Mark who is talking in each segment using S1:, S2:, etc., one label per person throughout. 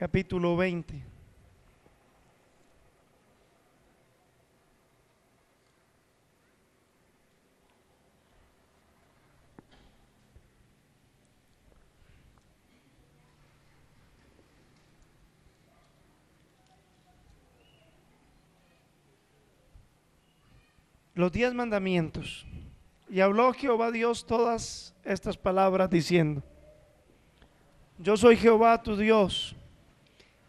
S1: capítulo 20. Los diez mandamientos. Y habló Jehová Dios todas estas palabras diciendo, yo soy Jehová tu Dios,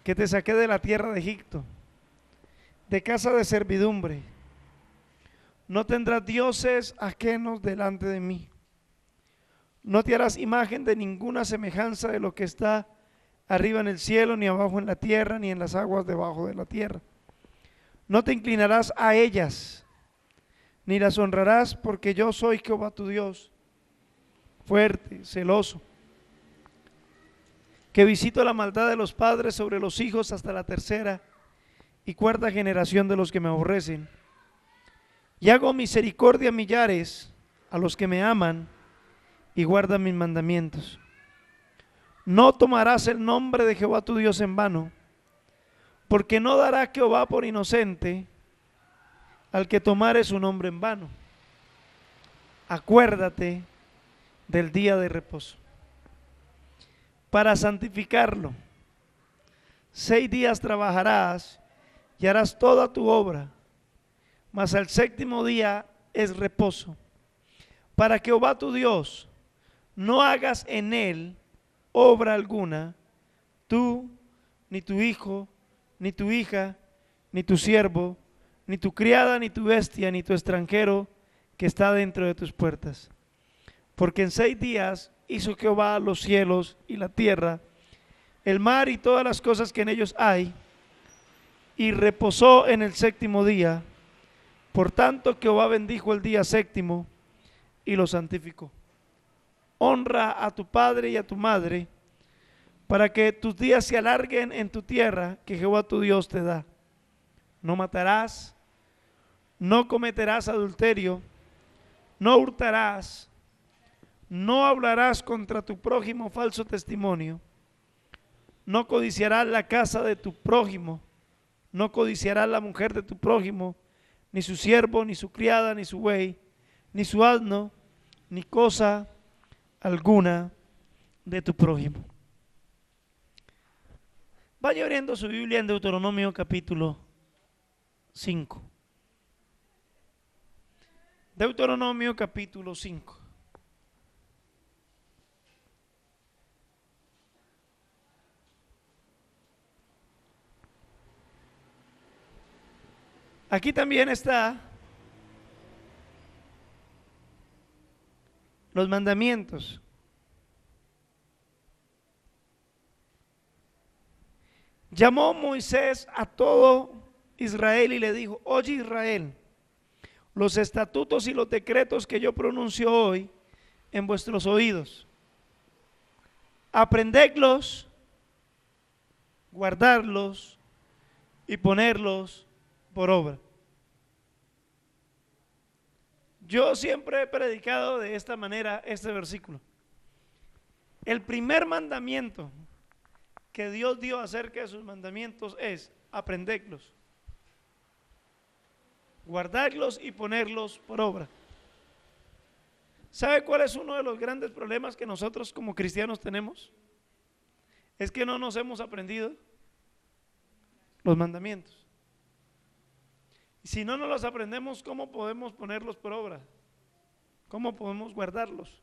S1: que te saqué de la tierra de Egipto, de casa de servidumbre. No tendrás dioses ajenos delante de mí. No te harás imagen de ninguna semejanza de lo que está arriba en el cielo, ni abajo en la tierra, ni en las aguas debajo de la tierra. No te inclinarás a ellas, ni las honrarás, porque yo soy Jehová tu Dios, fuerte, celoso, que visito la maldad de los padres sobre los hijos hasta la tercera y cuarta generación de los que me aborrecen. Y hago misericordia a millares a los que me aman y guardan mis mandamientos. No tomarás el nombre de Jehová tu Dios en vano, porque no dará Jehová por inocente al que tomare su nombre en vano. Acuérdate del día de reposo para santificarlo. Seis días trabajarás y harás toda tu obra, mas el séptimo día es reposo, para que Jehová tu Dios no hagas en él obra alguna, tú, ni tu hijo, ni tu hija, ni tu siervo, ni tu criada, ni tu bestia, ni tu extranjero que está dentro de tus puertas. Porque en seis días hizo Jehová los cielos y la tierra, el mar y todas las cosas que en ellos hay, y reposó en el séptimo día. Por tanto, Jehová bendijo el día séptimo y lo santificó. Honra a tu padre y a tu madre, para que tus días se alarguen en tu tierra que Jehová tu Dios te da. No matarás, no cometerás adulterio, no hurtarás, no hablarás contra tu prójimo falso testimonio, no codiciarás la casa de tu prójimo, no codiciarás la mujer de tu prójimo, ni su siervo, ni su criada, ni su buey, ni su asno, ni cosa alguna de tu prójimo. Vaya abriendo su Biblia en Deuteronomio capítulo 5. Deuteronomio capítulo 5. Aquí también está los mandamientos. Llamó Moisés a todo Israel y le dijo, oye Israel, los estatutos y los decretos que yo pronuncio hoy en vuestros oídos, aprendedlos, guardarlos y ponerlos por obra. Yo siempre he predicado de esta manera este versículo. El primer mandamiento que Dios dio acerca de sus mandamientos es aprenderlos, guardarlos y ponerlos por obra. ¿Sabe cuál es uno de los grandes problemas que nosotros como cristianos tenemos? Es que no nos hemos aprendido los mandamientos. Si no nos los aprendemos, ¿cómo podemos ponerlos por obra? ¿Cómo podemos guardarlos?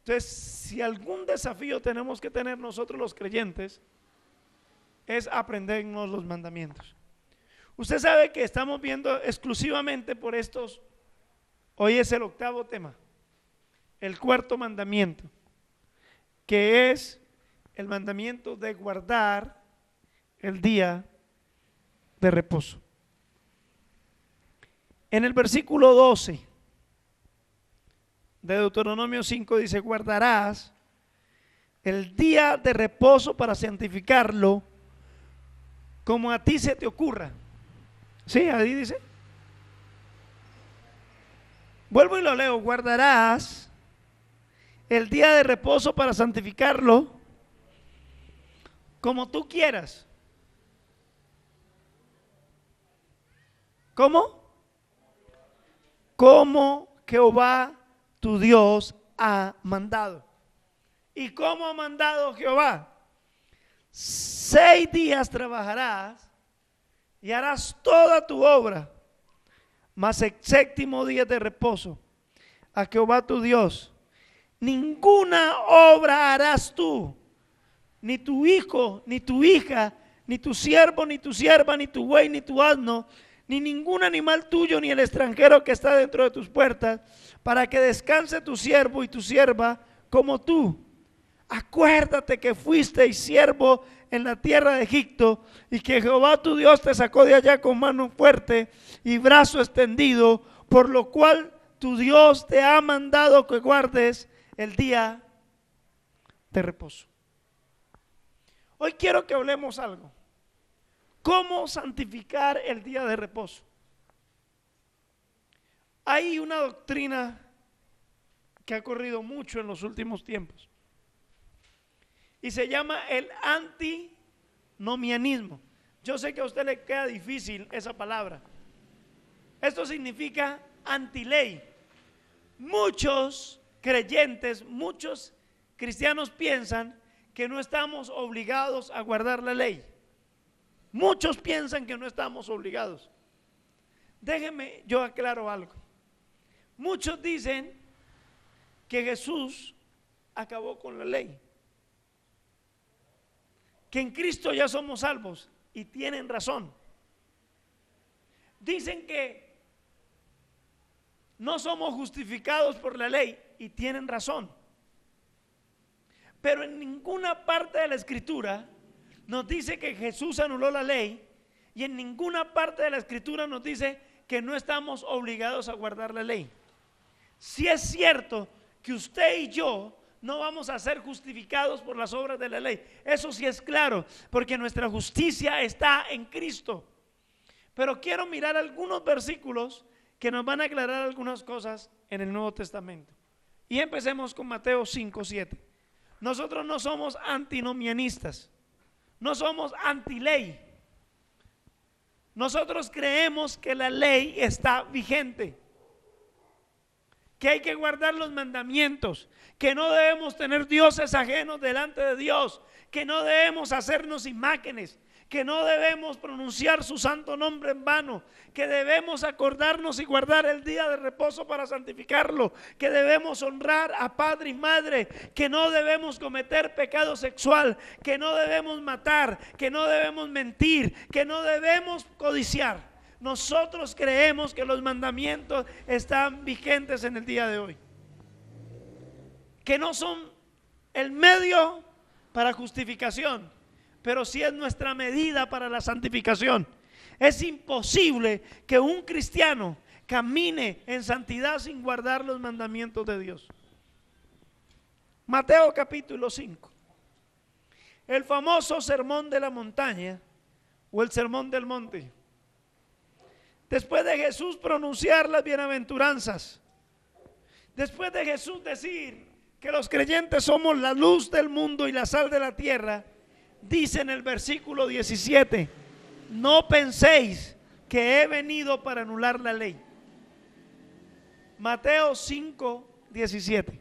S1: Entonces, si algún desafío tenemos que tener nosotros los creyentes, es aprendernos los mandamientos. Usted sabe que estamos viendo exclusivamente por estos, hoy es el octavo tema, el cuarto mandamiento, que es el mandamiento de guardar el día de reposo. En el versículo 12 de Deuteronomio 5 dice, guardarás el día de reposo para santificarlo como a ti se te ocurra. Sí, ahí dice. Vuelvo y lo leo, guardarás el día de reposo para santificarlo como tú quieras. ¿Cómo? Como Jehová tu Dios ha mandado. ¿Y cómo ha mandado Jehová? Seis días trabajarás y harás toda tu obra, mas el séptimo día de reposo a Jehová tu Dios. Ninguna obra harás tú, ni tu hijo, ni tu hija, ni tu siervo, ni tu sierva, ni tu buey, ni tu asno, ni ningún animal tuyo, ni el extranjero que está dentro de tus puertas, para que descanse tu siervo y tu sierva como tú. Acuérdate que fuiste siervo en la tierra de Egipto y que Jehová tu Dios te sacó de allá con mano fuerte y brazo extendido, por lo cual tu Dios te ha mandado que guardes el día de reposo. Hoy quiero que hablemos algo. ¿Cómo santificar el día de reposo? Hay una doctrina que ha corrido mucho en los últimos tiempos y se llama el antinomianismo. Yo sé que a usted le queda difícil esa palabra. Esto significa antiley. Muchos creyentes, muchos cristianos piensan que no estamos obligados a guardar la ley. Muchos piensan que no estamos obligados. Déjenme, yo aclaro algo. Muchos dicen que Jesús acabó con la ley. Que en Cristo ya somos salvos y tienen razón. Dicen que no somos justificados por la ley y tienen razón. Pero en ninguna parte de la escritura nos dice que Jesús anuló la ley y en ninguna parte de la escritura nos dice que no estamos obligados a guardar la ley. Si es cierto que usted y yo no vamos a ser justificados por las obras de la ley. Eso sí es claro, porque nuestra justicia está en Cristo. Pero quiero mirar algunos versículos que nos van a aclarar algunas cosas en el Nuevo Testamento. Y empecemos con Mateo 5, 7. Nosotros no somos antinomianistas. No somos anti-ley. Nosotros creemos que la ley está vigente, que hay que guardar los mandamientos, que no debemos tener dioses ajenos delante de Dios, que no debemos hacernos imágenes, que no debemos pronunciar su santo nombre en vano, que debemos acordarnos y guardar el día de reposo para santificarlo, que debemos honrar a padre y madre, que no debemos cometer pecado sexual, que no debemos matar, que no debemos mentir, que no debemos codiciar. Nosotros creemos que los mandamientos están vigentes en el día de hoy, que no son el medio para justificación pero si es nuestra medida para la santificación. Es imposible que un cristiano camine en santidad sin guardar los mandamientos de Dios. Mateo capítulo 5. El famoso sermón de la montaña o el sermón del monte. Después de Jesús pronunciar las bienaventuranzas, después de Jesús decir que los creyentes somos la luz del mundo y la sal de la tierra, dice en el versículo 17, no penséis que he venido para anular la ley. Mateo 5, 17.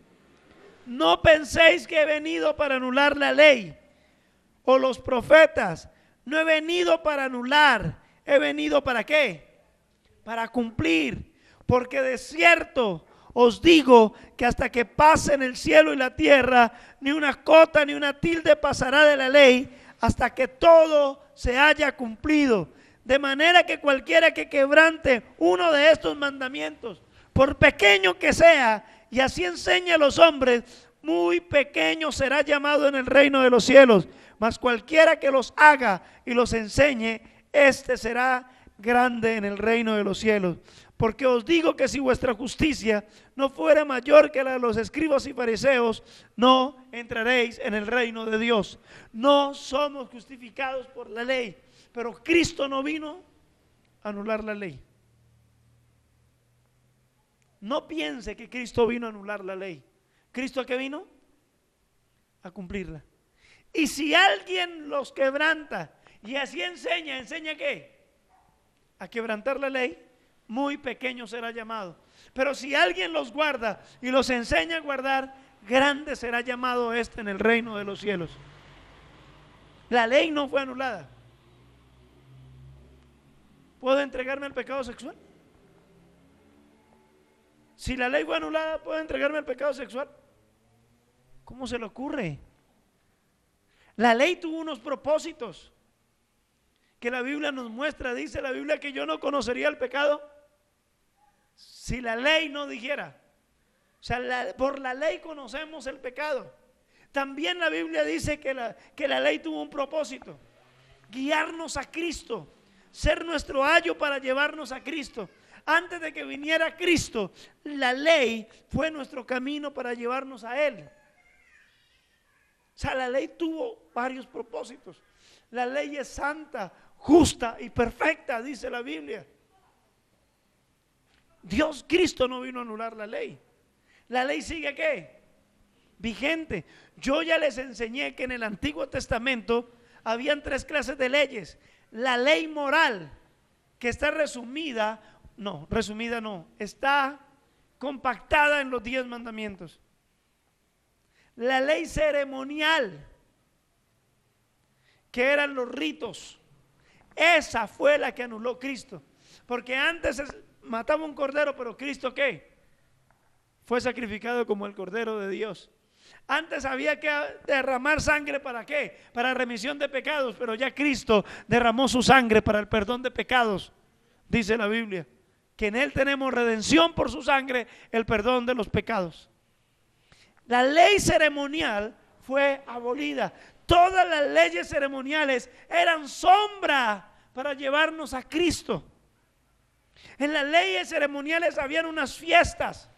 S1: No penséis que he venido para anular la ley o los profetas. No he venido para anular. He venido para qué? Para cumplir. Porque de cierto os digo que hasta que pasen el cielo y la tierra, ni una cota ni una tilde pasará de la ley hasta que todo se haya cumplido. De manera que cualquiera que quebrante uno de estos mandamientos, por pequeño que sea, y así enseñe a los hombres, muy pequeño será llamado en el reino de los cielos. Mas cualquiera que los haga y los enseñe, este será grande en el reino de los cielos. Porque os digo que si vuestra justicia no fuera mayor que la de los escribas y fariseos, no entraréis en el reino de Dios. No somos justificados por la ley, pero Cristo no vino a anular la ley. No piense que Cristo vino a anular la ley. ¿Cristo a qué vino? A cumplirla. Y si alguien los quebranta y así enseña, ¿enseña qué? A quebrantar la ley, muy pequeño será llamado. Pero si alguien los guarda y los enseña a guardar, grande será llamado este en el reino de los cielos. La ley no fue anulada. ¿Puedo entregarme al pecado sexual? Si la ley fue anulada, ¿puedo entregarme al pecado sexual? ¿Cómo se le ocurre? La ley tuvo unos propósitos que la Biblia nos muestra. Dice la Biblia que yo no conocería el pecado si la ley no dijera. O sea, por la ley conocemos el pecado. También la Biblia dice que la, que la ley tuvo un propósito. Guiarnos a Cristo. Ser nuestro ayo para llevarnos a Cristo. Antes de que viniera Cristo, la ley fue nuestro camino para llevarnos a Él. O sea, la ley tuvo varios propósitos. La ley es santa, justa y perfecta, dice la Biblia. Dios Cristo no vino a anular la ley. La ley sigue qué? Vigente. Yo ya les enseñé que en el Antiguo Testamento habían tres clases de leyes. La ley moral, que está resumida, no, resumida no, está compactada en los diez mandamientos. La ley ceremonial, que eran los ritos, esa fue la que anuló Cristo. Porque antes mataba un cordero, pero Cristo qué? Fue sacrificado como el cordero de Dios. Antes había que derramar sangre para qué? Para remisión de pecados, pero ya Cristo derramó su sangre para el perdón de pecados, dice la Biblia. Que en Él tenemos redención por su sangre, el perdón de los pecados. La ley ceremonial fue abolida. Todas las leyes ceremoniales eran sombra para llevarnos a Cristo. En las leyes ceremoniales habían unas fiestas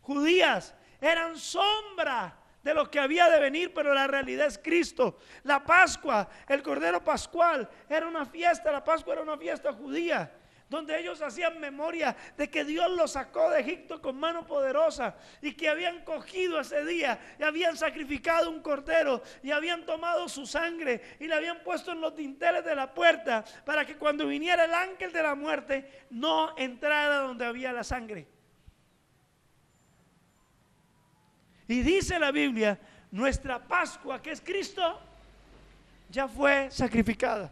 S1: judías, eran sombra de lo que había de venir, pero la realidad es Cristo. La Pascua, el Cordero Pascual, era una fiesta, la Pascua era una fiesta judía donde ellos hacían memoria de que Dios los sacó de Egipto con mano poderosa y que habían cogido ese día y habían sacrificado un cordero y habían tomado su sangre y la habían puesto en los dinteles de la puerta para que cuando viniera el ángel de la muerte no entrara donde había la sangre. Y dice la Biblia, nuestra Pascua, que es Cristo, ya fue sacrificada.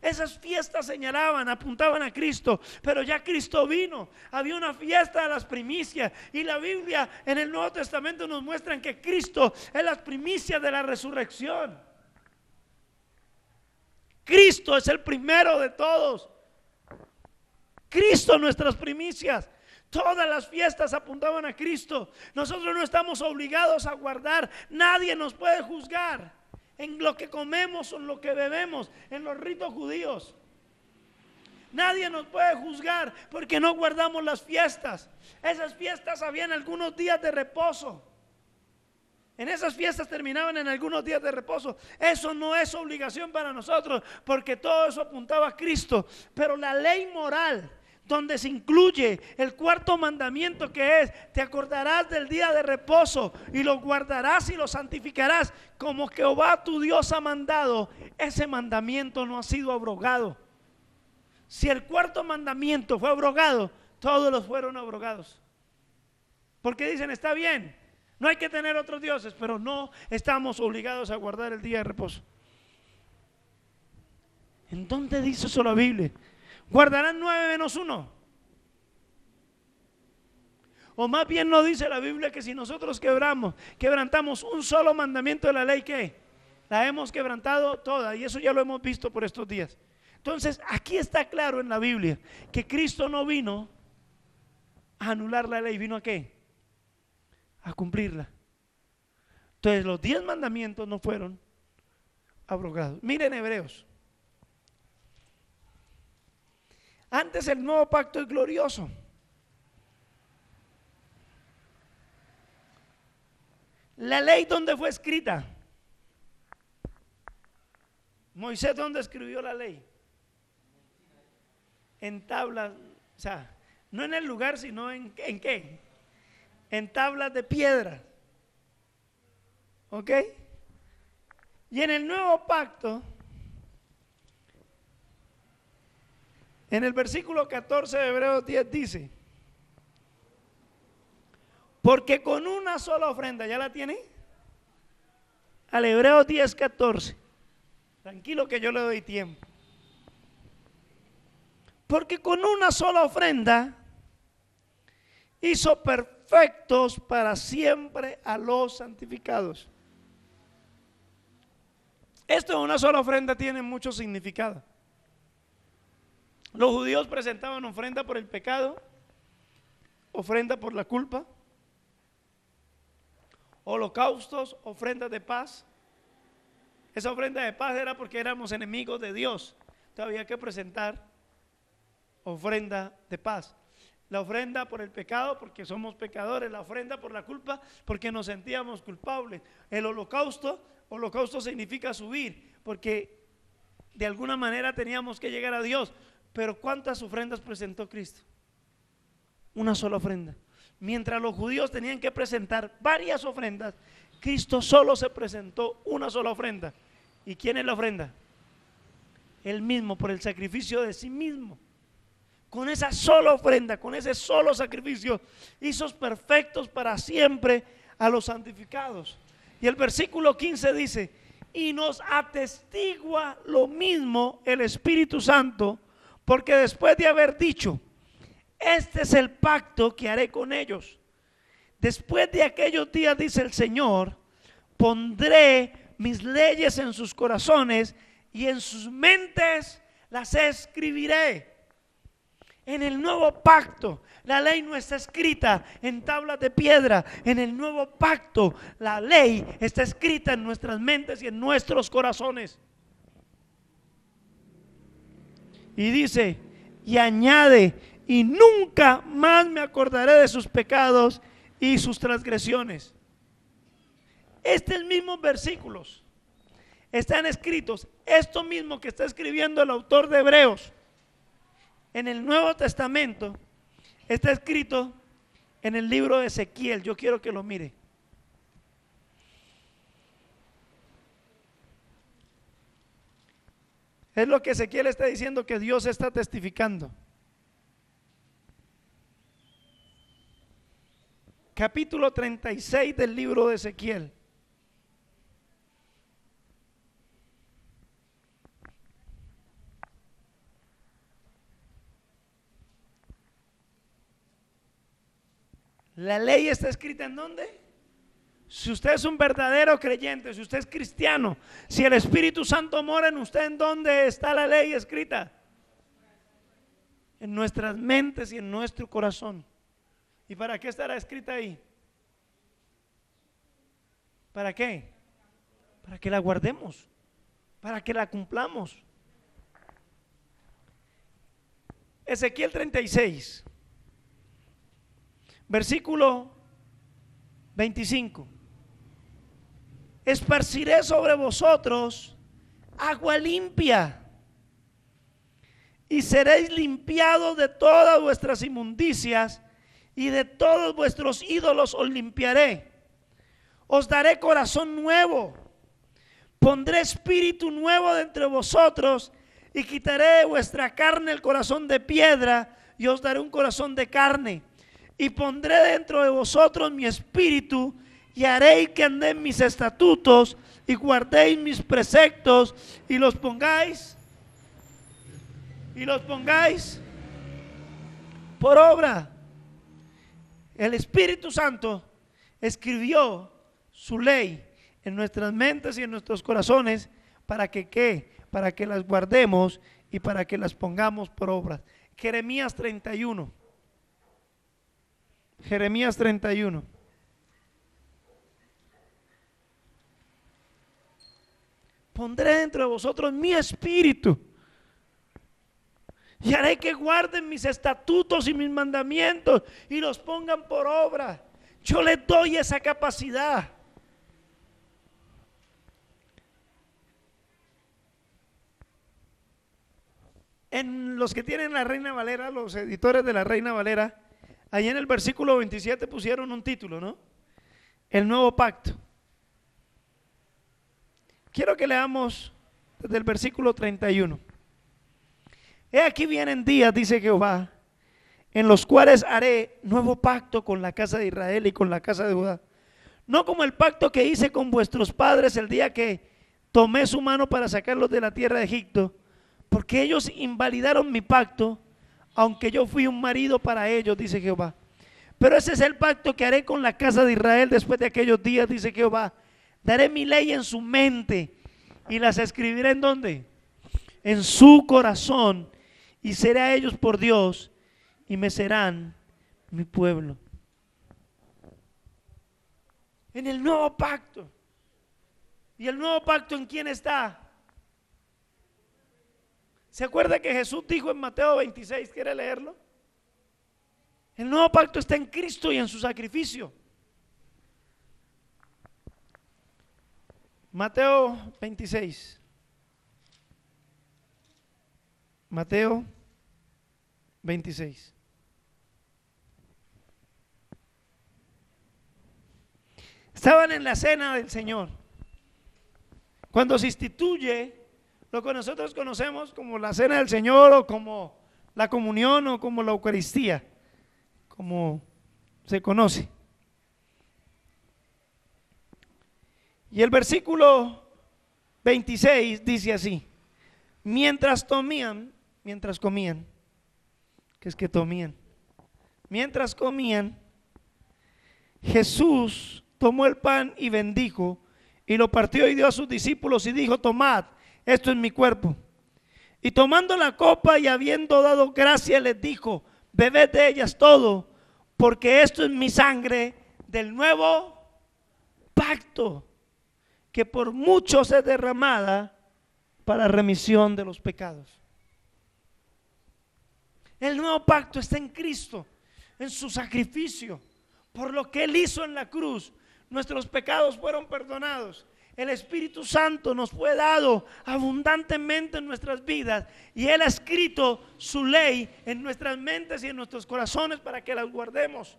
S1: Esas fiestas señalaban, apuntaban a Cristo, pero ya Cristo vino. Había una fiesta de las primicias y la Biblia en el Nuevo Testamento nos muestra que Cristo es las primicias de la resurrección. Cristo es el primero de todos. Cristo nuestras primicias. Todas las fiestas apuntaban a Cristo. Nosotros no estamos obligados a guardar. Nadie nos puede juzgar en lo que comemos o en lo que bebemos, en los ritos judíos. Nadie nos puede juzgar porque no guardamos las fiestas. Esas fiestas habían algunos días de reposo. En esas fiestas terminaban en algunos días de reposo. Eso no es obligación para nosotros porque todo eso apuntaba a Cristo. Pero la ley moral donde se incluye el cuarto mandamiento que es, te acordarás del día de reposo y lo guardarás y lo santificarás como Jehová tu Dios ha mandado, ese mandamiento no ha sido abrogado. Si el cuarto mandamiento fue abrogado, todos los fueron abrogados. Porque dicen, está bien, no hay que tener otros dioses, pero no estamos obligados a guardar el día de reposo. ¿En dónde dice eso la Biblia? Guardarán nueve menos uno. O más bien no dice la Biblia que si nosotros quebramos, quebrantamos un solo mandamiento de la ley, ¿qué? La hemos quebrantado toda y eso ya lo hemos visto por estos días. Entonces, aquí está claro en la Biblia que Cristo no vino a anular la ley, vino a qué? A cumplirla. Entonces, los diez mandamientos no fueron abrogados. Miren Hebreos. Antes el nuevo pacto es glorioso. La ley donde fue escrita. Moisés dónde escribió la ley. En tablas, o sea, no en el lugar, sino en, en qué. En tablas de piedra. ¿Ok? Y en el nuevo pacto, en el versículo 14 de Hebreos 10 dice, porque con una sola ofrenda, ¿ya la tiene? Al Hebreos 10, 14. Tranquilo que yo le doy tiempo. Porque con una sola ofrenda hizo perfectos para siempre a los santificados. Esto de una sola ofrenda tiene mucho significado. Los judíos presentaban ofrenda por el pecado, ofrenda por la culpa, holocaustos, ofrendas de paz. Esa ofrenda de paz era porque éramos enemigos de Dios. Todavía que presentar ofrenda de paz. La ofrenda por el pecado porque somos pecadores. La ofrenda por la culpa porque nos sentíamos culpables. El holocausto, holocausto significa subir porque de alguna manera teníamos que llegar a Dios. Pero ¿cuántas ofrendas presentó Cristo? Una sola ofrenda. Mientras los judíos tenían que presentar varias ofrendas, Cristo solo se presentó una sola ofrenda. ¿Y quién es la ofrenda? Él mismo, por el sacrificio de sí mismo. Con esa sola ofrenda, con ese solo sacrificio, hizo perfectos para siempre a los santificados. Y el versículo 15 dice, y nos atestigua lo mismo el Espíritu Santo, porque después de haber dicho, este es el pacto que haré con ellos. Después de aquellos días, dice el Señor, pondré mis leyes en sus corazones y en sus mentes las escribiré. En el nuevo pacto, la ley no está escrita en tablas de piedra. En el nuevo pacto, la ley está escrita en nuestras mentes y en nuestros corazones. Y dice, y añade, y nunca más me acordaré de sus pecados y sus transgresiones. Este es mismos versículos están escritos, esto mismo que está escribiendo el autor de Hebreos en el Nuevo Testamento, está escrito en el libro de Ezequiel. Yo quiero que lo mire. Es lo que Ezequiel está diciendo que Dios está testificando. capítulo 36 del libro de Ezequiel. La ley está escrita en dónde? Si usted es un verdadero creyente, si usted es cristiano, si el Espíritu Santo mora en usted, ¿en dónde está la ley escrita? En nuestras mentes y en nuestro corazón. ¿Y para qué estará escrita ahí? ¿Para qué? Para que la guardemos, para que la cumplamos. Ezequiel 36, versículo 25. Esparciré sobre vosotros agua limpia y seréis limpiados de todas vuestras inmundicias y de todos vuestros ídolos os limpiaré. Os daré corazón nuevo. Pondré espíritu nuevo de entre vosotros y quitaré de vuestra carne el corazón de piedra y os daré un corazón de carne. Y pondré dentro de vosotros mi espíritu y haré que anden mis estatutos y guardéis mis preceptos y los pongáis y los pongáis por obra. El Espíritu Santo escribió su ley en nuestras mentes y en nuestros corazones para que qué? Para que las guardemos y para que las pongamos por obra. Jeremías 31. Jeremías 31. Pondré dentro de vosotros mi espíritu y haré que guarden mis estatutos y mis mandamientos y los pongan por obra. Yo les doy esa capacidad. En los que tienen la Reina Valera, los editores de la Reina Valera, ahí en el versículo 27 pusieron un título, ¿no? El nuevo pacto. Quiero que leamos desde el versículo 31. He aquí vienen días, dice Jehová, en los cuales haré nuevo pacto con la casa de Israel y con la casa de Judá. No como el pacto que hice con vuestros padres el día que tomé su mano para sacarlos de la tierra de Egipto, porque ellos invalidaron mi pacto, aunque yo fui un marido para ellos, dice Jehová. Pero ese es el pacto que haré con la casa de Israel después de aquellos días, dice Jehová. Daré mi ley en su mente y las escribiré en donde? En su corazón y seré a ellos por Dios y me serán mi pueblo. En el nuevo pacto. ¿Y el nuevo pacto en quién está? ¿Se acuerda que Jesús dijo en Mateo 26? ¿Quiere leerlo? El nuevo pacto está en Cristo y en su sacrificio. Mateo 26. Mateo 26. Estaban en la cena del Señor. Cuando se instituye lo que nosotros conocemos como la cena del Señor o como la comunión o como la Eucaristía, como se conoce. Y el versículo 26 dice así, mientras comían, mientras comían, que es que comían, mientras comían, Jesús tomó el pan y bendijo y lo partió y dio a sus discípulos y dijo, tomad, esto es mi cuerpo. Y tomando la copa y habiendo dado gracia, les dijo, bebed de ellas todo, porque esto es mi sangre del nuevo pacto que por muchos es derramada para remisión de los pecados. El nuevo pacto está en Cristo, en su sacrificio, por lo que Él hizo en la cruz. Nuestros pecados fueron perdonados. El Espíritu Santo nos fue dado abundantemente en nuestras vidas y Él ha escrito su ley en nuestras mentes y en nuestros corazones para que las guardemos.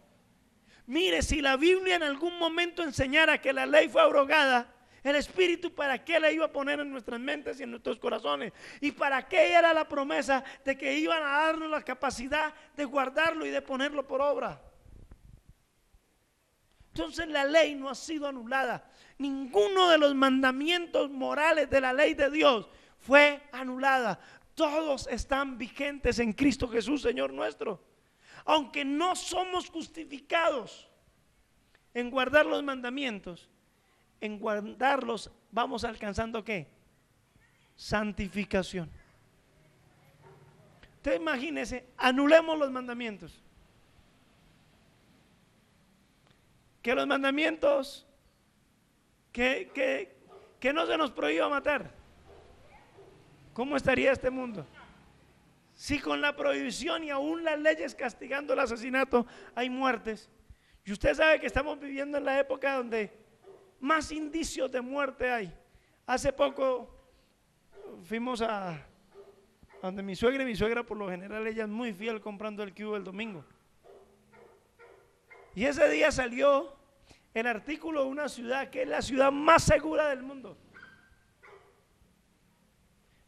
S1: Mire, si la Biblia en algún momento enseñara que la ley fue abrogada, el Espíritu para qué la iba a poner en nuestras mentes y en nuestros corazones. Y para qué era la promesa de que iban a darnos la capacidad de guardarlo y de ponerlo por obra. Entonces la ley no ha sido anulada. Ninguno de los mandamientos morales de la ley de Dios fue anulada. Todos están vigentes en Cristo Jesús, Señor nuestro. Aunque no somos justificados en guardar los mandamientos, en guardarlos vamos alcanzando qué? Santificación. Usted imagínese, anulemos los mandamientos. Que los mandamientos, que, que, que no se nos prohíba matar. ¿Cómo estaría este mundo? Si con la prohibición y aún las leyes castigando el asesinato hay muertes. Y usted sabe que estamos viviendo en la época donde más indicios de muerte hay. Hace poco fuimos a donde mi suegra y mi suegra por lo general ella es muy fiel comprando el cubo el domingo. Y ese día salió el artículo de una ciudad que es la ciudad más segura del mundo.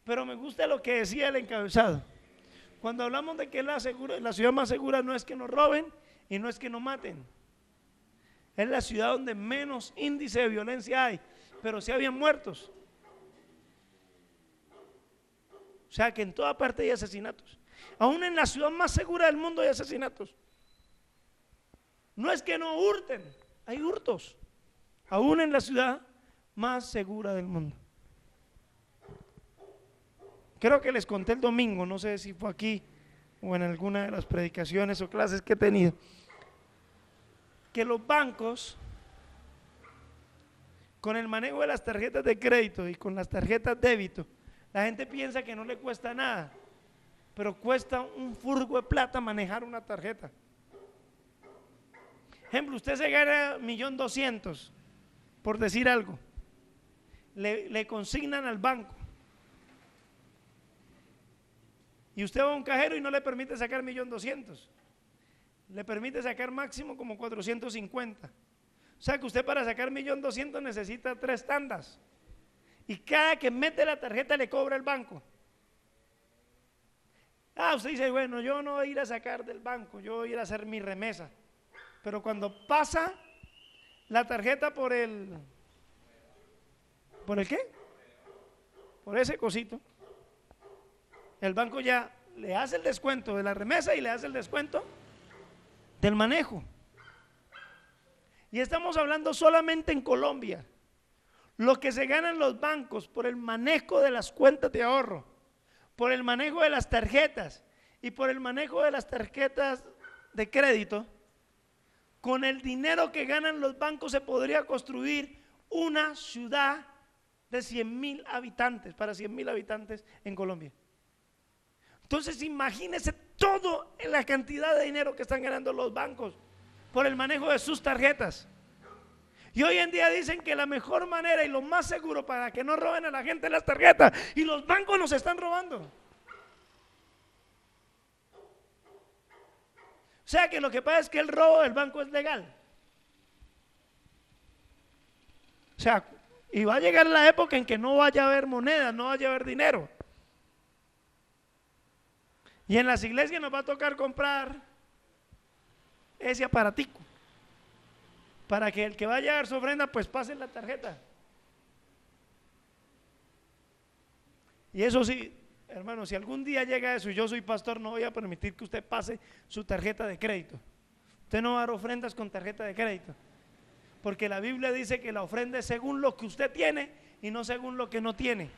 S1: Pero me gusta lo que decía el encabezado. Cuando hablamos de que la, la ciudad más segura no es que nos roben y no es que nos maten. Es la ciudad donde menos índice de violencia hay, pero sí habían muertos. O sea que en toda parte hay asesinatos. Aún en la ciudad más segura del mundo hay asesinatos. No es que no hurten, hay hurtos. Aún en la ciudad más segura del mundo. Creo que les conté el domingo, no sé si fue aquí o en alguna de las predicaciones o clases que he tenido que los bancos, con el manejo de las tarjetas de crédito y con las tarjetas débito, la gente piensa que no le cuesta nada, pero cuesta un furgo de plata manejar una tarjeta. Ejemplo, usted se gana millón doscientos, por decir algo, le, le consignan al banco. Y usted va a un cajero y no le permite sacar millón doscientos le permite sacar máximo como 450. O sea que usted para sacar millón doscientos necesita tres tandas. y cada que mete la tarjeta le cobra el banco. Ah, usted dice, bueno, yo no voy a ir a sacar del banco, yo voy a ir a hacer mi remesa. Pero cuando pasa la tarjeta por el... ¿Por el qué? Por ese cosito. El banco ya le hace el descuento de la remesa y le hace el descuento del manejo. Y estamos hablando solamente en Colombia. Lo que se ganan los bancos por el manejo de las cuentas de ahorro, por el manejo de las tarjetas y por el manejo de las tarjetas de crédito, con el dinero que ganan los bancos se podría construir una ciudad de 100 mil habitantes, para 100 mil habitantes en Colombia. Entonces imagínense todo en la cantidad de dinero que están ganando los bancos por el manejo de sus tarjetas. Y hoy en día dicen que la mejor manera y lo más seguro para que no roben a la gente las tarjetas. Y los bancos nos están robando. O sea que lo que pasa es que el robo del banco es legal. O sea, y va a llegar la época en que no vaya a haber moneda, no vaya a haber dinero. Y en las iglesias nos va a tocar comprar ese aparatico para que el que vaya a dar su ofrenda pues pase la tarjeta. Y eso sí, hermano, si algún día llega eso y yo soy pastor, no voy a permitir que usted pase su tarjeta de crédito. Usted no va a dar ofrendas con tarjeta de crédito. Porque la Biblia dice que la ofrenda es según lo que usted tiene y no según lo que no tiene.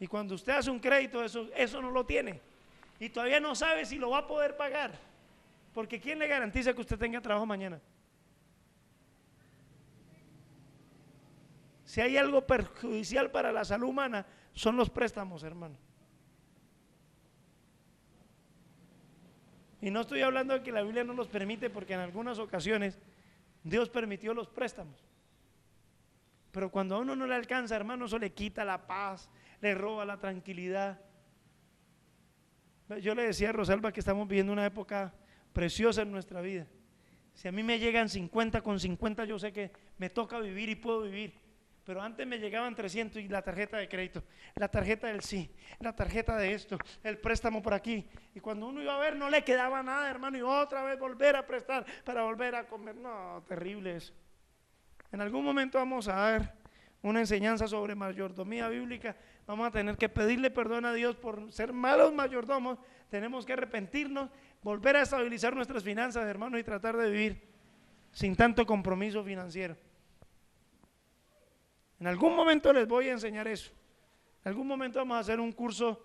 S1: Y cuando usted hace un crédito, eso, eso no lo tiene. Y todavía no sabe si lo va a poder pagar. Porque ¿quién le garantiza que usted tenga trabajo mañana? Si hay algo perjudicial para la salud humana, son los préstamos, hermano. Y no estoy hablando de que la Biblia no los permite, porque en algunas ocasiones Dios permitió los préstamos. Pero cuando a uno no le alcanza, hermano, eso le quita la paz, le roba la tranquilidad. Yo le decía a Rosalba que estamos viviendo una época preciosa en nuestra vida. Si a mí me llegan 50 con 50, yo sé que me toca vivir y puedo vivir. Pero antes me llegaban 300 y la tarjeta de crédito, la tarjeta del sí, la tarjeta de esto, el préstamo por aquí. Y cuando uno iba a ver no le quedaba nada, hermano, y otra vez volver a prestar para volver a comer. No, terrible eso. En algún momento vamos a dar una enseñanza sobre mayordomía bíblica. Vamos a tener que pedirle perdón a Dios por ser malos mayordomos. Tenemos que arrepentirnos, volver a estabilizar nuestras finanzas, hermano, y tratar de vivir sin tanto compromiso financiero. En algún momento les voy a enseñar eso. En algún momento vamos a hacer un curso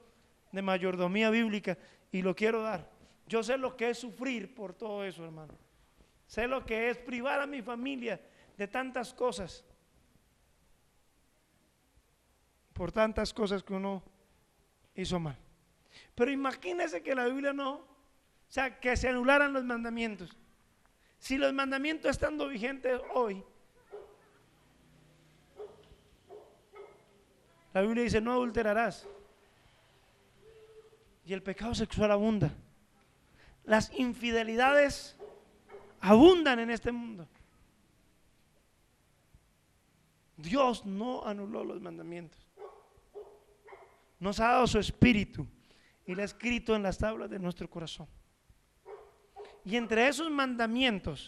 S1: de mayordomía bíblica y lo quiero dar. Yo sé lo que es sufrir por todo eso, hermano. Sé lo que es privar a mi familia de tantas cosas. Por tantas cosas que uno hizo mal. Pero imagínense que la Biblia no, o sea, que se anularan los mandamientos. Si los mandamientos estando vigentes hoy, La Biblia dice, no adulterarás. Y el pecado sexual abunda. Las infidelidades abundan en este mundo. Dios no anuló los mandamientos. Nos ha dado su espíritu y lo ha escrito en las tablas de nuestro corazón. Y entre esos mandamientos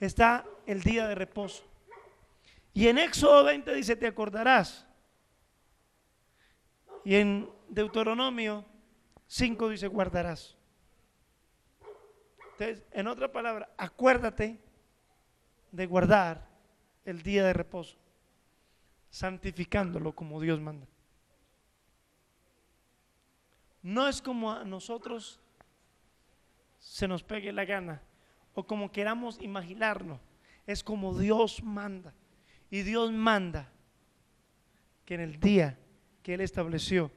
S1: está el día de reposo. Y en Éxodo 20 dice, te acordarás y en Deuteronomio 5 dice, guardarás. Entonces, en otra palabra, acuérdate de guardar el día de reposo, santificándolo como Dios manda. No es como a nosotros se nos pegue la gana o como queramos imaginarlo, es como Dios manda. Y Dios manda que en el día que Él estableció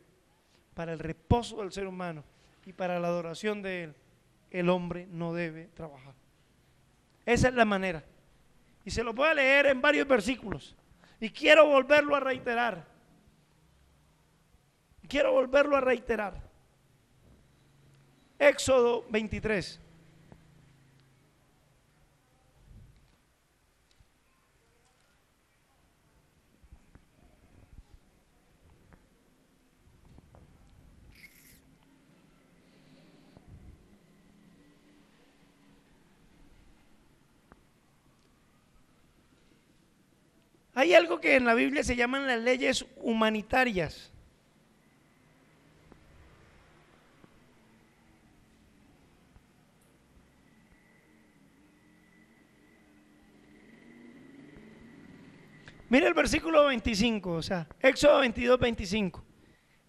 S1: para el reposo del ser humano y para la adoración de Él, el hombre no debe trabajar. Esa es la manera. Y se lo voy a leer en varios versículos. Y quiero volverlo a reiterar. Quiero volverlo a reiterar. Éxodo 23. Hay algo que en la Biblia se llaman las leyes humanitarias. Mira el versículo 25, o sea, Éxodo 22, 25.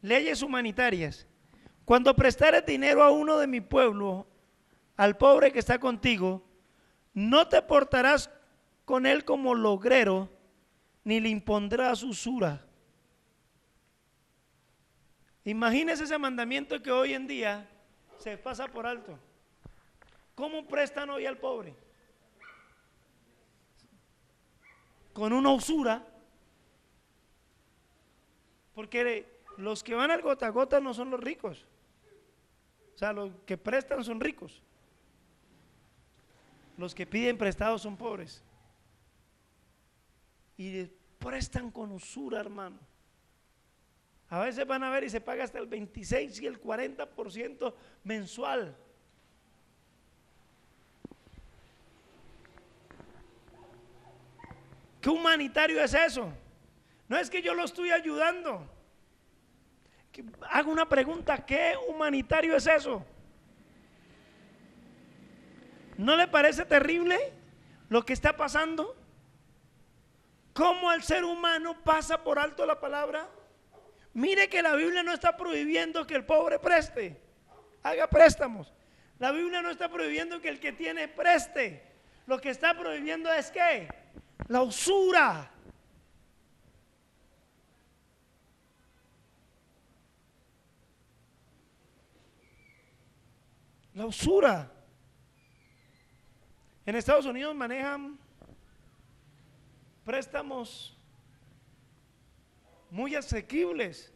S1: Leyes humanitarias. Cuando prestares dinero a uno de mi pueblo, al pobre que está contigo, no te portarás con él como logrero, ni le impondrás usura. Imagínese ese mandamiento que hoy en día se pasa por alto. ¿Cómo prestan hoy al pobre? Con una usura, porque los que van al gota a gota no son los ricos, o sea, los que prestan son ricos, los que piden prestados son pobres, y prestan con usura, hermano. A veces van a ver y se paga hasta el 26 y el 40% mensual. ¿Qué humanitario es eso? No es que yo lo estoy ayudando. Hago una pregunta, ¿qué humanitario es eso? ¿No le parece terrible lo que está pasando? ¿Cómo el ser humano pasa por alto la palabra? Mire que la Biblia no está prohibiendo que el pobre preste, haga préstamos. La Biblia no está prohibiendo que el que tiene preste. Lo que está prohibiendo es que la usura. La usura. En Estados Unidos manejan préstamos muy asequibles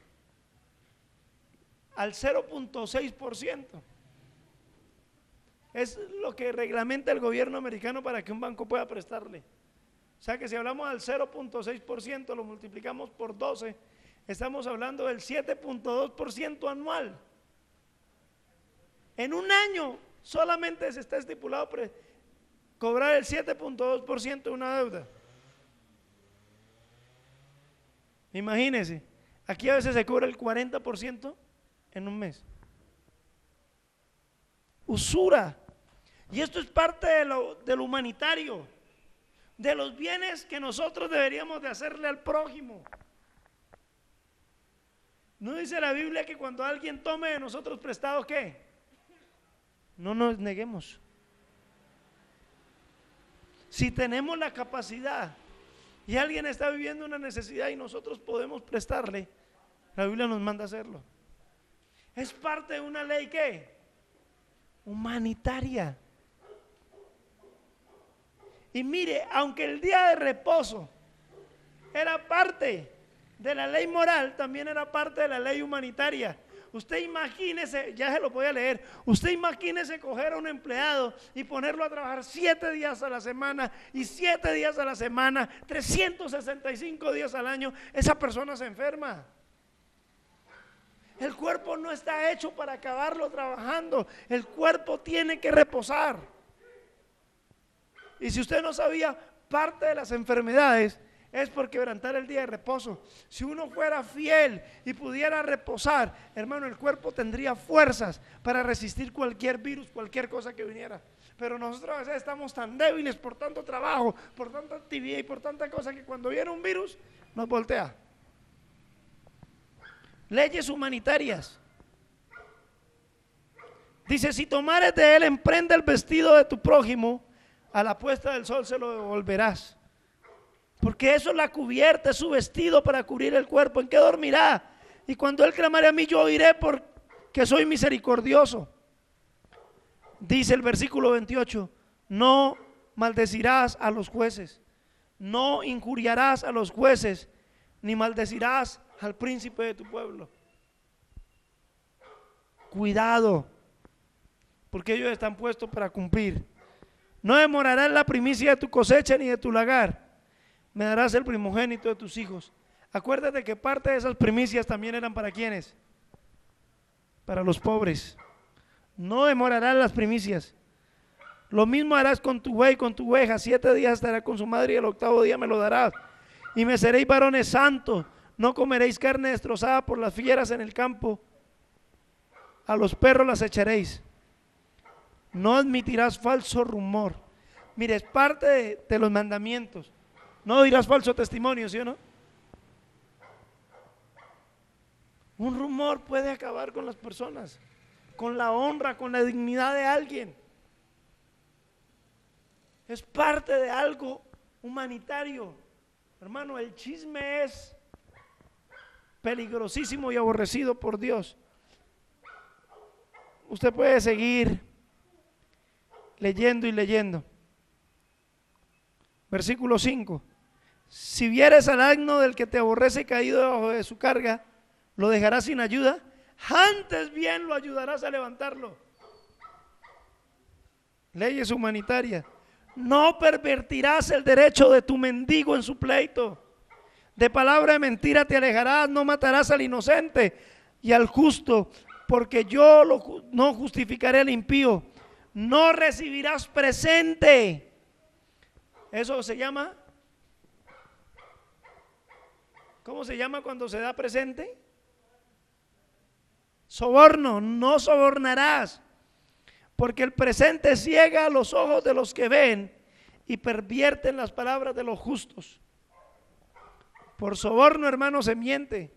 S1: al 0.6%. Es lo que reglamenta el gobierno americano para que un banco pueda prestarle. O sea que si hablamos del 0.6%, lo multiplicamos por 12, estamos hablando del 7.2% anual. En un año solamente se está estipulado cobrar el 7.2% de una deuda. Imagínense, aquí a veces se cobra el 40% en un mes. Usura. Y esto es parte de lo, de lo humanitario de los bienes que nosotros deberíamos de hacerle al prójimo. ¿No dice la Biblia que cuando alguien tome de nosotros prestado, qué? No nos neguemos. Si tenemos la capacidad y alguien está viviendo una necesidad y nosotros podemos prestarle, la Biblia nos manda hacerlo. Es parte de una ley que humanitaria. Y mire, aunque el día de reposo era parte de la ley moral, también era parte de la ley humanitaria. Usted imagínese, ya se lo voy a leer, usted imagínese coger a un empleado y ponerlo a trabajar siete días a la semana y siete días a la semana, 365 días al año, esa persona se enferma. El cuerpo no está hecho para acabarlo trabajando, el cuerpo tiene que reposar. Y si usted no sabía, parte de las enfermedades es por quebrantar el día de reposo. Si uno fuera fiel y pudiera reposar, hermano, el cuerpo tendría fuerzas para resistir cualquier virus, cualquier cosa que viniera. Pero nosotros a veces estamos tan débiles por tanto trabajo, por tanta actividad y por tanta cosa que cuando viene un virus nos voltea. Leyes humanitarias. Dice, si tomares de él, emprende el vestido de tu prójimo a la puesta del sol se lo devolverás. Porque eso es la cubierta, es su vestido para cubrir el cuerpo. ¿En qué dormirá? Y cuando él clamare a mí, yo oiré porque soy misericordioso. Dice el versículo 28, no maldecirás a los jueces, no injuriarás a los jueces, ni maldecirás al príncipe de tu pueblo. Cuidado, porque ellos están puestos para cumplir no demorarás la primicia de tu cosecha ni de tu lagar. Me darás el primogénito de tus hijos. Acuérdate que parte de esas primicias también eran para quienes? Para los pobres. No demorarás las primicias. Lo mismo harás con tu buey, con tu oveja. Siete días estará con su madre y el octavo día me lo darás. y me seréis varones santos. No comeréis carne destrozada por las fieras en el campo. A los perros las echaréis. No admitirás falso rumor. Mire, es parte de, de los mandamientos. No dirás falso testimonio, ¿sí o no? Un rumor puede acabar con las personas, con la honra, con la dignidad de alguien. Es parte de algo humanitario. Hermano, el chisme es peligrosísimo y aborrecido por Dios. Usted puede seguir leyendo y leyendo. Versículo 5. Si vieres al agno del que te aborrece caído debajo de su carga, ¿lo dejarás sin ayuda? Antes bien lo ayudarás a levantarlo. Leyes humanitarias. No pervertirás el derecho de tu mendigo en su pleito. De palabra de mentira te alejarás, no matarás al inocente y al justo, porque yo no justificaré al impío. No recibirás presente. Eso se llama. ¿Cómo se llama cuando se da presente? Soborno, no sobornarás porque el presente ciega los ojos de los que ven y pervierten las palabras de los justos. Por soborno, hermano, se miente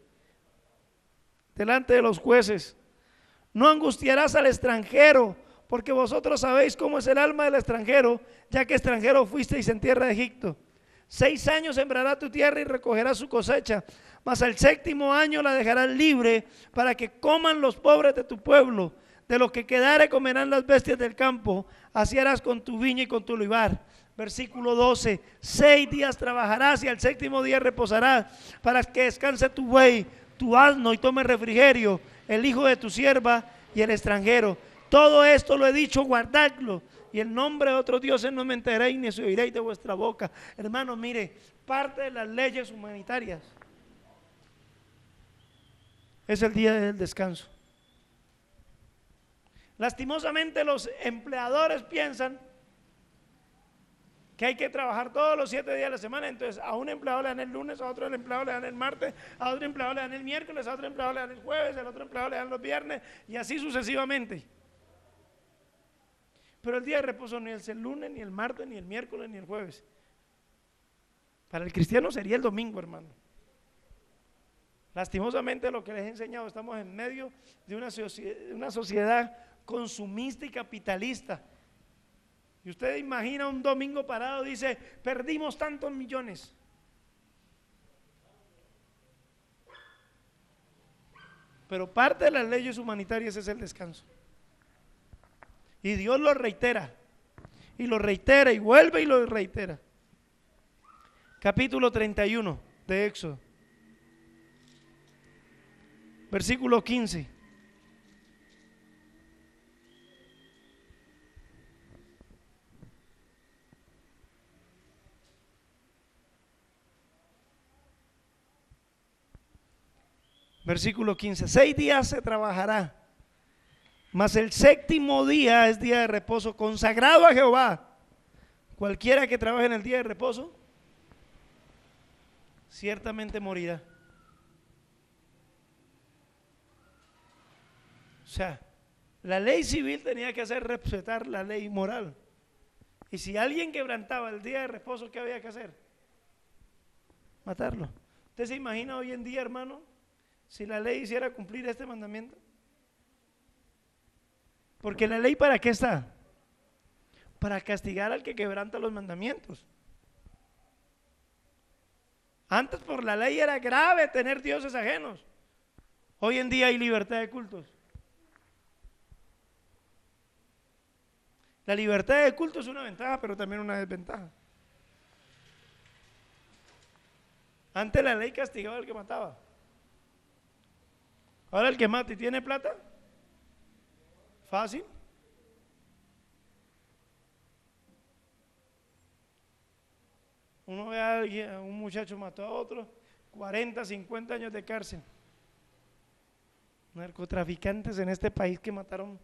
S1: delante de los jueces. No angustiarás al extranjero, porque vosotros sabéis cómo es el alma del extranjero, ya que extranjero fuisteis en tierra de Egipto. Seis años sembrará tu tierra y recogerá su cosecha, mas al séptimo año la dejarás libre para que coman los pobres de tu pueblo de lo que quedare comerán las bestias del campo, así harás con tu viña y con tu olivar. Versículo 12, seis días trabajarás y al séptimo día reposarás para que descanse tu buey, tu asno y tome refrigerio, el hijo de tu sierva y el extranjero. Todo esto lo he dicho, guardadlo. Y el nombre de otros dioses no me enteréis ni se oiréis de vuestra boca. Hermano, mire, parte de las leyes humanitarias es el día del descanso. Lastimosamente los empleadores piensan que hay que trabajar todos los siete días de la semana, entonces a un empleado le dan el lunes, a otro empleado le dan el martes, a otro empleado le dan el miércoles, a otro empleado le dan el jueves, a otro empleado le dan los viernes y así sucesivamente. Pero el día de reposo ni es el lunes, ni el martes, ni el miércoles, ni el jueves. Para el cristiano sería el domingo, hermano. Lastimosamente lo que les he enseñado, estamos en medio de una, una sociedad consumista y capitalista. Y usted imagina un domingo parado, dice, perdimos tantos millones. Pero parte de las leyes humanitarias es el descanso. Y Dios lo reitera. Y lo reitera y vuelve y lo reitera. Capítulo 31 de Éxodo. Versículo 15. Versículo 15. Seis días se trabajará, mas el séptimo día es día de reposo consagrado a Jehová. Cualquiera que trabaje en el día de reposo, ciertamente morirá. O sea, la ley civil tenía que hacer respetar la ley moral. Y si alguien quebrantaba el día de reposo, ¿qué había que hacer? Matarlo. ¿Usted se imagina hoy en día, hermano? si la ley hiciera cumplir este mandamiento? Porque la ley para qué está? Para castigar al que quebranta los mandamientos. Antes por la ley era grave tener dioses ajenos. Hoy en día hay libertad de cultos. La libertad de culto es una ventaja, pero también una desventaja. Antes la ley castigaba al que mataba. Ahora el que mata y tiene plata, fácil. Uno ve a alguien, un muchacho mató a otro, 40, 50 años de cárcel. Narcotraficantes en este país que mataron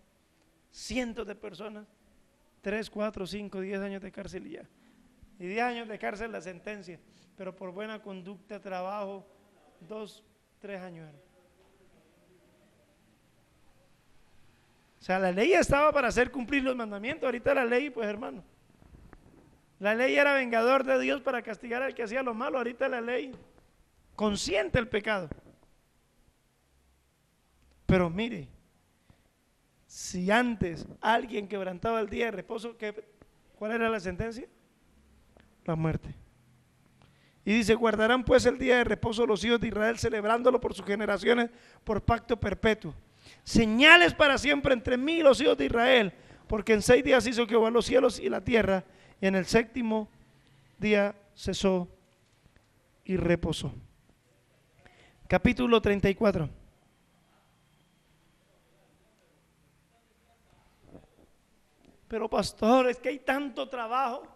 S1: cientos de personas, 3, 4, 5, 10 años de cárcel y ya. Y 10 años de cárcel la sentencia. pero por buena conducta, trabajo, dos, tres años. O sea, la ley estaba para hacer cumplir los mandamientos. Ahorita la ley, pues hermano. La ley era vengador de Dios para castigar al que hacía lo malo. Ahorita la ley consiente el pecado. Pero mire, si antes alguien quebrantaba el día de reposo, ¿cuál era la sentencia? La muerte. Y dice, guardarán pues el día de reposo los hijos de Israel, celebrándolo por sus generaciones, por pacto perpetuo. Señales para siempre entre mí y los hijos de Israel, porque en seis días hizo Jehová los cielos y la tierra, y en el séptimo día cesó y reposó. Capítulo 34. Pero pastor, es que hay tanto trabajo.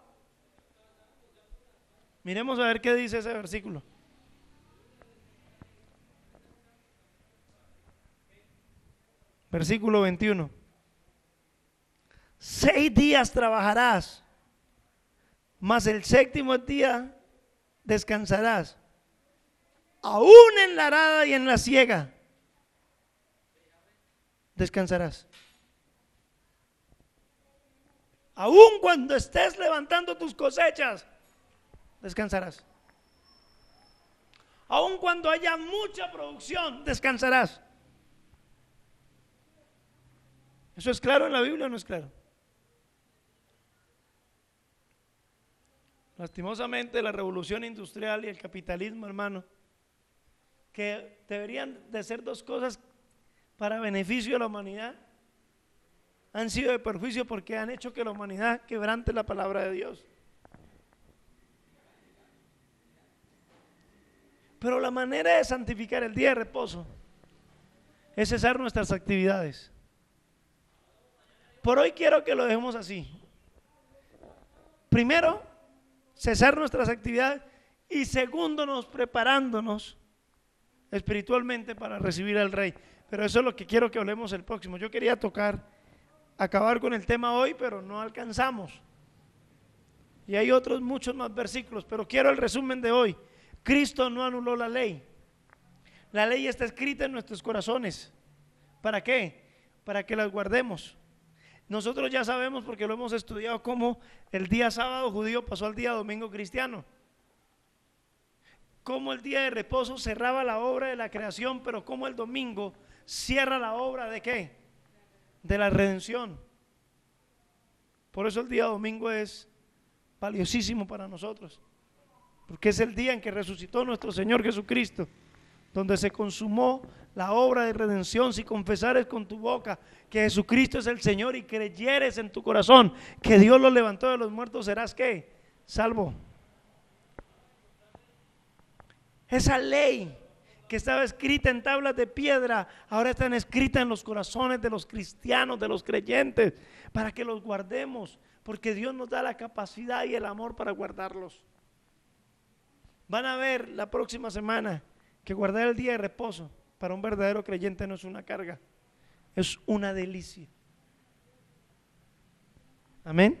S1: Miremos a ver qué dice ese versículo. Versículo 21. Seis días trabajarás, mas el séptimo día descansarás, aún en la arada y en la siega. Descansarás. Aún cuando estés levantando tus cosechas, descansarás. Aun cuando haya mucha producción, descansarás. ¿Eso es claro en la Biblia o no es claro? Lastimosamente la revolución industrial y el capitalismo, hermano, que deberían de ser dos cosas para beneficio de la humanidad, han sido de perjuicio porque han hecho que la humanidad quebrante la palabra de Dios. Pero la manera de santificar el día de reposo es cesar nuestras actividades. Por hoy quiero que lo dejemos así. Primero, cesar nuestras actividades y segundo, nos preparándonos espiritualmente para recibir al rey. Pero eso es lo que quiero que hablemos el próximo. Yo quería tocar, acabar con el tema hoy, pero no alcanzamos. Y hay otros muchos más versículos, pero quiero el resumen de hoy. Cristo no anuló la ley. La ley está escrita en nuestros corazones. ¿Para qué? Para que las guardemos. Nosotros ya sabemos porque lo hemos estudiado cómo el día sábado judío pasó al día domingo cristiano. Cómo el día de reposo cerraba la obra de la creación, pero cómo el domingo cierra la obra de qué? De la redención. Por eso el día domingo es valiosísimo para nosotros. Porque es el día en que resucitó nuestro Señor Jesucristo, donde se consumó la obra de redención. Si confesares con tu boca que Jesucristo es el Señor y creyeres en tu corazón que Dios lo levantó de los muertos, serás que salvo. Esa ley que estaba escrita en tablas de piedra, ahora están escritas en los corazones de los cristianos, de los creyentes, para que los guardemos, porque Dios nos da la capacidad y el amor para guardarlos. Van a ver la próxima semana que guardar el día de reposo para un verdadero creyente no es una carga, es una delicia. Amén.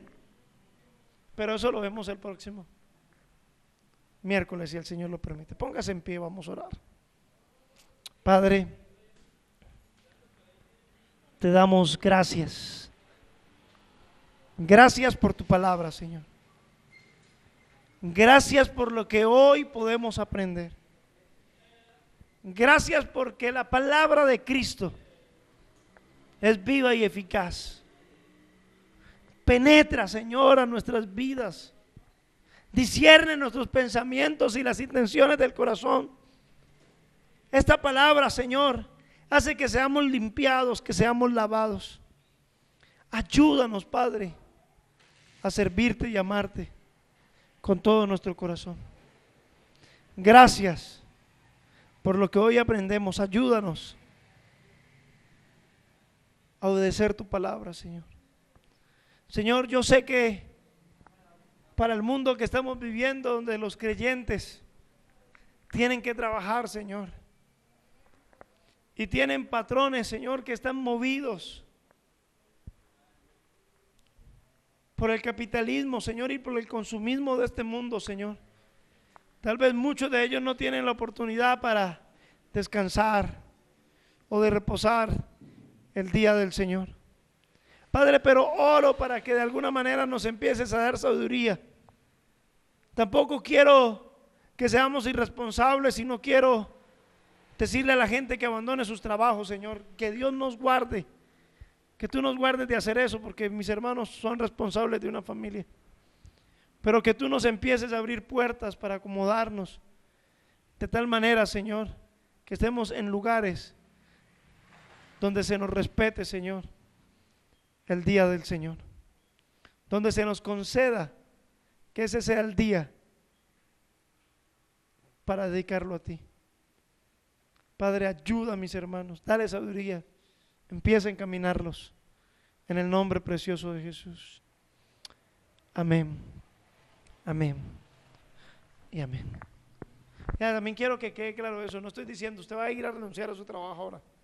S1: Pero eso lo vemos el próximo miércoles, si el Señor lo permite. Póngase en pie, vamos a orar. Padre, te damos gracias. Gracias por tu palabra, Señor. Gracias por lo que hoy podemos aprender. Gracias porque la palabra de Cristo es viva y eficaz. Penetra, Señor, a nuestras vidas. Discierne nuestros pensamientos y las intenciones del corazón. Esta palabra, Señor, hace que seamos limpiados, que seamos lavados. Ayúdanos, Padre, a servirte y amarte con todo nuestro corazón. Gracias por lo que hoy aprendemos. Ayúdanos a obedecer tu palabra, Señor. Señor, yo sé que para el mundo que estamos viviendo, donde los creyentes tienen que trabajar, Señor, y tienen patrones, Señor, que están movidos por el capitalismo, Señor, y por el consumismo de este mundo, Señor. Tal vez muchos de ellos no tienen la oportunidad para descansar o de reposar el día del Señor. Padre, pero oro para que de alguna manera nos empieces a dar sabiduría. Tampoco quiero que seamos irresponsables y no quiero decirle a la gente que abandone sus trabajos, Señor. Que Dios nos guarde. Que tú nos guardes de hacer eso, porque mis hermanos son responsables de una familia. Pero que tú nos empieces a abrir puertas para acomodarnos. De tal manera, Señor, que estemos en lugares donde se nos respete, Señor, el día del Señor. Donde se nos conceda que ese sea el día para dedicarlo a ti. Padre, ayuda a mis hermanos, dale sabiduría, empieza a encaminarlos en el nombre precioso de Jesús. Amén, amén y amén. Ya, también quiero que quede claro eso, no estoy diciendo, usted va a ir a renunciar a su trabajo ahora.